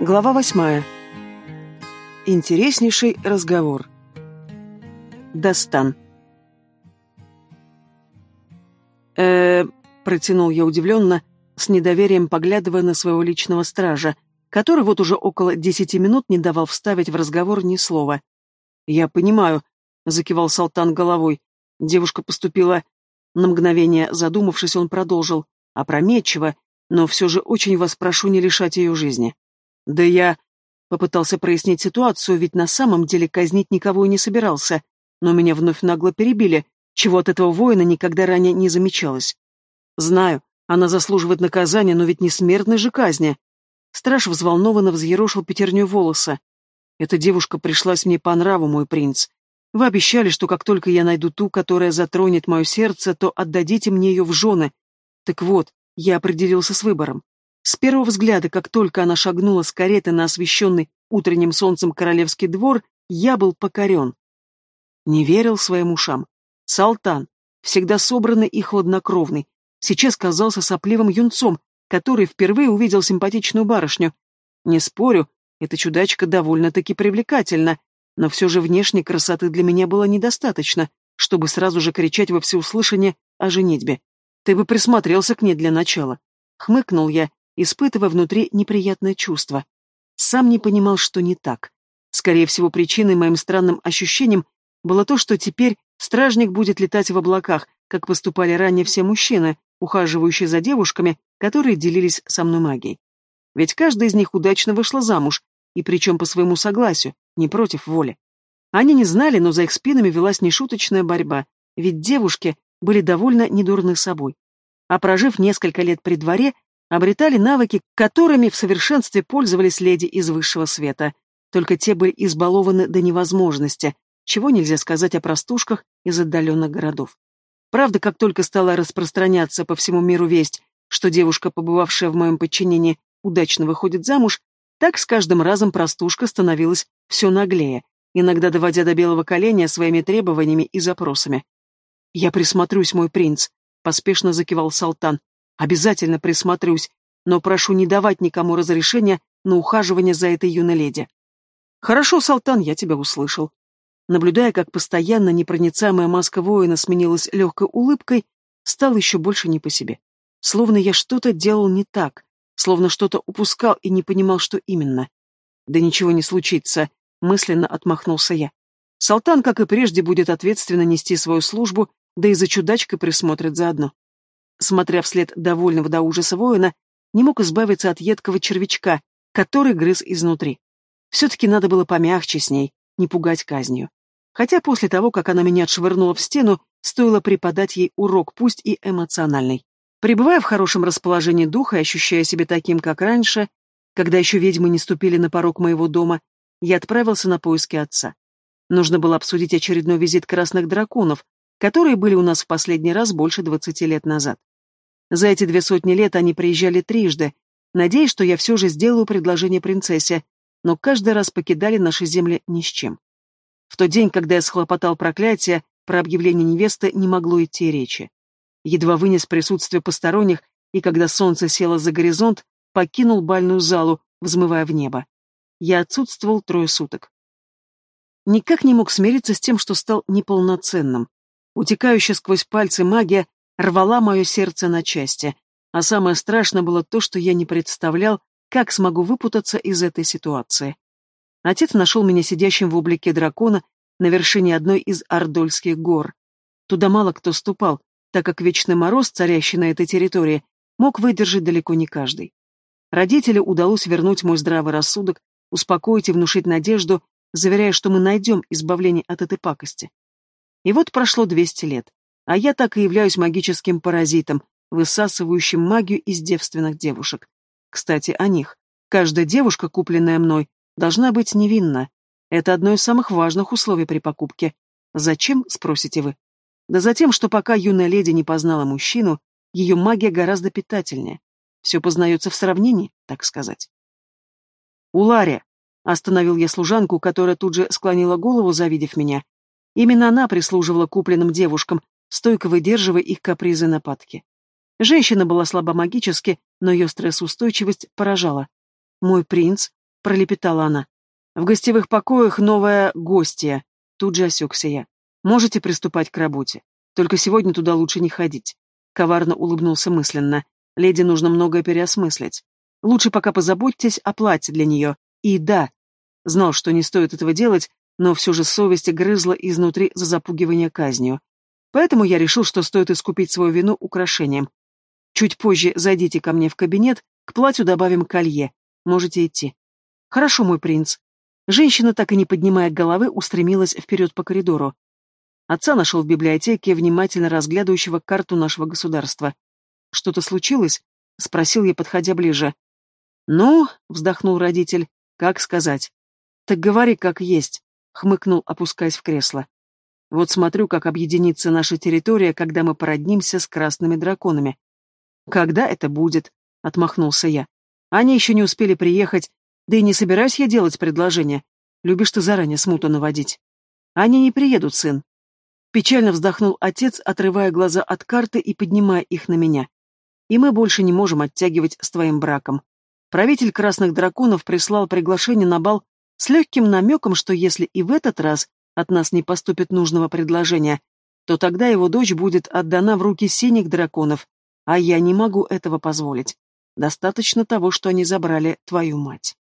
Глава восьмая. Интереснейший разговор. Достан. э протянул я удивленно, с недоверием поглядывая на своего личного стража, который вот уже около десяти минут не давал вставить в разговор ни слова. «Я понимаю», — закивал Салтан головой. Девушка поступила... На мгновение задумавшись, он продолжил. Опрометчиво, но все же очень вас прошу не лишать ее жизни. Да я... Попытался прояснить ситуацию, ведь на самом деле казнить никого и не собирался, но меня вновь нагло перебили, чего от этого воина никогда ранее не замечалось. Знаю, она заслуживает наказания, но ведь не смертной же казни. Страж взволнованно взъерошил пятерню волоса. Эта девушка пришлась мне по нраву, мой принц. Вы обещали, что как только я найду ту, которая затронет мое сердце, то отдадите мне ее в жены. Так вот, я определился с выбором. С первого взгляда, как только она шагнула с кареты на освещенный утренним солнцем королевский двор, я был покорен. Не верил своим ушам. Салтан, всегда собранный и хладнокровный, сейчас казался сопливым юнцом, который впервые увидел симпатичную барышню. Не спорю, эта чудачка довольно-таки привлекательна, но все же внешней красоты для меня было недостаточно, чтобы сразу же кричать во всеуслышание о женитьбе. Ты бы присмотрелся к ней для начала. Хмыкнул я испытывая внутри неприятное чувство. Сам не понимал, что не так. Скорее всего, причиной моим странным ощущениям было то, что теперь стражник будет летать в облаках, как поступали ранее все мужчины, ухаживающие за девушками, которые делились со мной магией. Ведь каждая из них удачно вышла замуж, и причем по своему согласию, не против воли. Они не знали, но за их спинами велась нешуточная борьба, ведь девушки были довольно недурны собой. А прожив несколько лет при дворе, обретали навыки, которыми в совершенстве пользовались леди из высшего света, только те были избалованы до невозможности, чего нельзя сказать о простушках из отдаленных городов. Правда, как только стала распространяться по всему миру весть, что девушка, побывавшая в моем подчинении, удачно выходит замуж, так с каждым разом простушка становилась все наглее, иногда доводя до белого коленя своими требованиями и запросами. «Я присмотрюсь, мой принц», — поспешно закивал Салтан, Обязательно присмотрюсь, но прошу не давать никому разрешения на ухаживание за этой юной леди. Хорошо, Салтан, я тебя услышал. Наблюдая, как постоянно непроницаемая маска воина сменилась легкой улыбкой, стал еще больше не по себе. Словно я что-то делал не так, словно что-то упускал и не понимал, что именно. Да ничего не случится, мысленно отмахнулся я. Салтан, как и прежде, будет ответственно нести свою службу, да и за чудачкой присмотрит заодно смотря вслед довольного до ужаса воина, не мог избавиться от едкого червячка, который грыз изнутри. Все-таки надо было помягче с ней, не пугать казнью. Хотя после того, как она меня отшвырнула в стену, стоило преподать ей урок, пусть и эмоциональный. Пребывая в хорошем расположении духа и ощущая себя таким, как раньше, когда еще ведьмы не ступили на порог моего дома, я отправился на поиски отца. Нужно было обсудить очередной визит красных драконов, которые были у нас в последний раз больше двадцати лет назад. За эти две сотни лет они приезжали трижды, надеясь, что я все же сделаю предложение принцессе, но каждый раз покидали наши земли ни с чем. В тот день, когда я схлопотал проклятие, про объявление невесты не могло идти речи. Едва вынес присутствие посторонних, и когда солнце село за горизонт, покинул бальную залу, взмывая в небо. Я отсутствовал трое суток. Никак не мог смириться с тем, что стал неполноценным. Утекающая сквозь пальцы магия рвала мое сердце на части, а самое страшное было то, что я не представлял, как смогу выпутаться из этой ситуации. Отец нашел меня сидящим в облике дракона на вершине одной из Ордольских гор. Туда мало кто ступал, так как вечный мороз, царящий на этой территории, мог выдержать далеко не каждый. Родителю удалось вернуть мой здравый рассудок, успокоить и внушить надежду, заверяя, что мы найдем избавление от этой пакости. И вот прошло 200 лет а я так и являюсь магическим паразитом, высасывающим магию из девственных девушек. Кстати, о них. Каждая девушка, купленная мной, должна быть невинна. Это одно из самых важных условий при покупке. Зачем, спросите вы? Да за тем, что пока юная леди не познала мужчину, ее магия гораздо питательнее. Все познается в сравнении, так сказать. «Улария!» — остановил я служанку, которая тут же склонила голову, завидев меня. Именно она прислуживала купленным девушкам, стойко выдерживая их капризы и нападки. Женщина была слаба магически, но ее стрессоустойчивость поражала. «Мой принц», — пролепетала она. «В гостевых покоях новая гостья», — тут же осекся я. «Можете приступать к работе. Только сегодня туда лучше не ходить». Коварно улыбнулся мысленно. «Леди нужно многое переосмыслить. Лучше пока позаботьтесь о платье для нее. И да, знал, что не стоит этого делать, но все же совесть грызла изнутри за запугивание казнью. Поэтому я решил, что стоит искупить свою вину украшением. Чуть позже зайдите ко мне в кабинет, к платью добавим колье. Можете идти. Хорошо, мой принц. Женщина, так и не поднимая головы, устремилась вперед по коридору. Отца нашел в библиотеке, внимательно разглядывающего карту нашего государства. «Что-то случилось?» — спросил я, подходя ближе. «Ну», — вздохнул родитель, — «как сказать?» «Так говори, как есть», — хмыкнул, опускаясь в кресло. «Вот смотрю, как объединится наша территория, когда мы породнимся с красными драконами». «Когда это будет?» — отмахнулся я. «Они еще не успели приехать, да и не собираюсь я делать предложение. Любишь ты заранее смуту наводить. Они не приедут, сын». Печально вздохнул отец, отрывая глаза от карты и поднимая их на меня. «И мы больше не можем оттягивать с твоим браком. Правитель Красных Драконов прислал приглашение на бал с легким намеком, что если и в этот раз от нас не поступит нужного предложения, то тогда его дочь будет отдана в руки синих драконов, а я не могу этого позволить. Достаточно того, что они забрали твою мать.